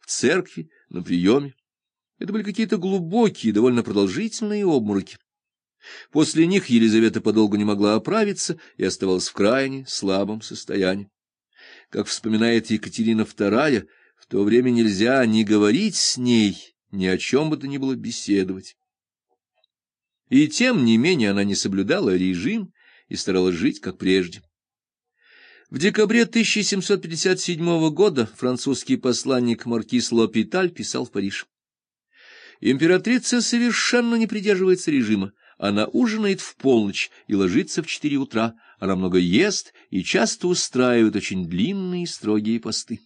в церкви, на приеме. Это были какие-то глубокие, довольно продолжительные обмороки. После них Елизавета подолгу не могла оправиться и оставалась в крайне слабом состоянии. Как вспоминает Екатерина II, в то время нельзя ни говорить с ней, ни о чем бы то ни было беседовать. И тем не менее она не соблюдала режим и старалась жить, как прежде. В декабре 1757 года французский посланник маркиз Лопиталь писал в Париж. Императрица совершенно не придерживается режима. Она ужинает в полночь и ложится в четыре утра. Она много ест и часто устраивает очень длинные и строгие посты.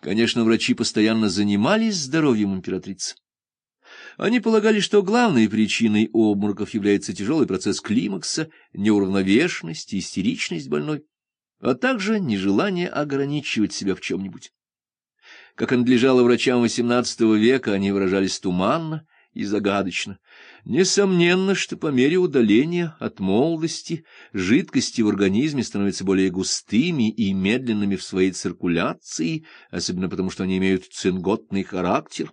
Конечно, врачи постоянно занимались здоровьем императрицы. Они полагали, что главной причиной обмороков является тяжелый процесс климакса, неуравновешенность и истеричность больной, а также нежелание ограничивать себя в чем-нибудь. Как надлежало врачам XVIII века, они выражались туманно и загадочно. Несомненно, что по мере удаления от молодости жидкости в организме становятся более густыми и медленными в своей циркуляции, особенно потому, что они имеют цинготный характер.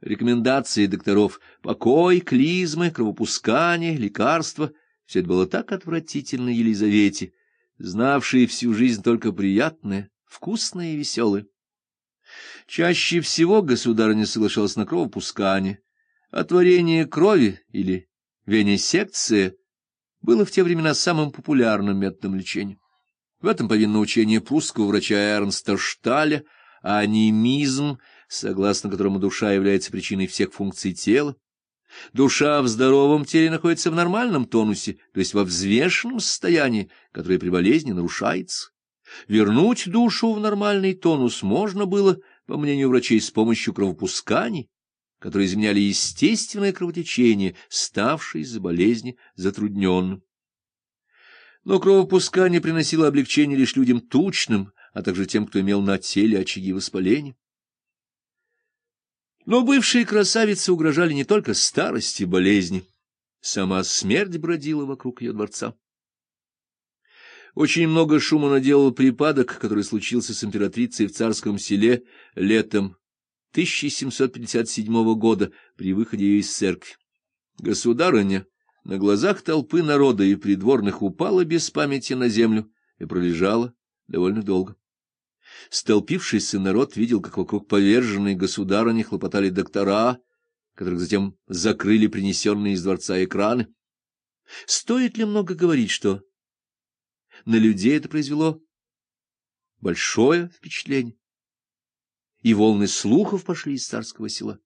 Рекомендации докторов — покой, клизмы, кровопускание, лекарства — все это было так отвратительно Елизавете, знавшей всю жизнь только приятное, вкусное и веселое. Чаще всего государыня соглашалась на кровопускание, а творение крови или венесекция было в те времена самым популярным методом лечения. В этом повинно учение прусского врача Эрнста Шталя, анимизм, согласно которому душа является причиной всех функций тела. Душа в здоровом теле находится в нормальном тонусе, то есть во взвешенном состоянии, которое при болезни нарушается. Вернуть душу в нормальный тонус можно было, по мнению врачей, с помощью кровопусканий, которые изменяли естественное кровотечение, ставшее из-за болезни затрудненным. Но кровопускание приносило облегчение лишь людям тучным, а также тем, кто имел на теле очаги воспаления. Но бывшие красавицы угрожали не только старости и болезни. Сама смерть бродила вокруг ее дворца. Очень много шума наделал припадок, который случился с императрицей в царском селе летом 1757 года при выходе ее из церкви. Государыня на глазах толпы народа и придворных упала без памяти на землю и пролежала довольно долго. Столпившийся народ видел, как вокруг поверженной государыни хлопотали доктора, которых затем закрыли принесенные из дворца экраны. Стоит ли много говорить, что на людей это произвело большое впечатление. И волны слухов пошли из царского села.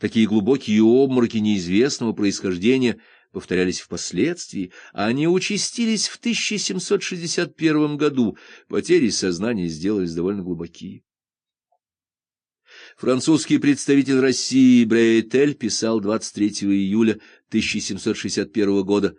Такие глубокие обмороки неизвестного происхождения повторялись впоследствии, а они участились в 1761 году, потери сознания сделались довольно глубокие. Французский представитель России Брейтель писал 23 июля 1761 года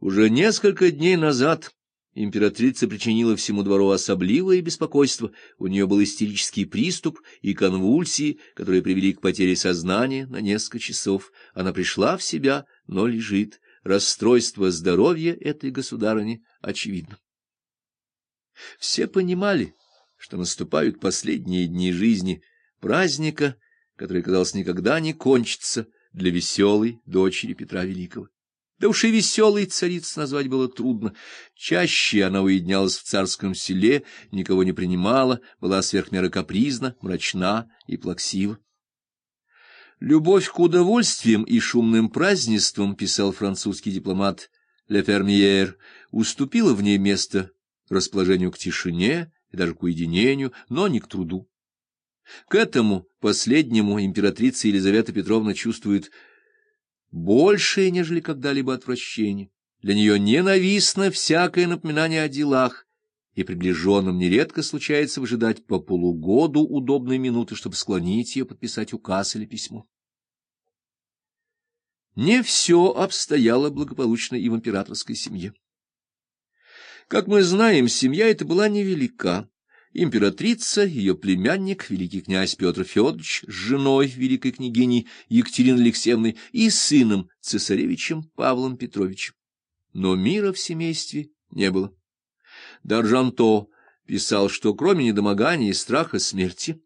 «Уже несколько дней назад Императрица причинила всему двору особливое беспокойство, у нее был истерический приступ и конвульсии, которые привели к потере сознания на несколько часов. Она пришла в себя, но лежит. Расстройство здоровья этой государыни очевидно. Все понимали, что наступают последние дни жизни, праздника, который, казалось, никогда не кончится для веселой дочери Петра Великого. Да уж и веселой цариц назвать было трудно. Чаще она уединялась в царском селе, никого не принимала, была сверхмеры капризна, мрачна и плаксива. «Любовь к удовольствиям и шумным празднествам», — писал французский дипломат Ле Фермьер, уступила в ней место расположению к тишине и даже к уединению, но не к труду. К этому последнему императрица Елизавета Петровна чувствует большее, нежели когда-либо отвращение. Для нее ненавистно всякое напоминание о делах, и приближенным нередко случается выжидать по полугоду удобной минуты, чтобы склонить ее подписать указ или письмо. Не все обстояло благополучно и в императорской семье. Как мы знаем, семья эта была невелика. Императрица, ее племянник, великий князь Петр Федорович, с женой великой княгини Екатериной Алексеевной и сыном, цесаревичем Павлом Петровичем. Но мира в семействе не было. Даржанто, писал, что кроме недомогания и страха смерти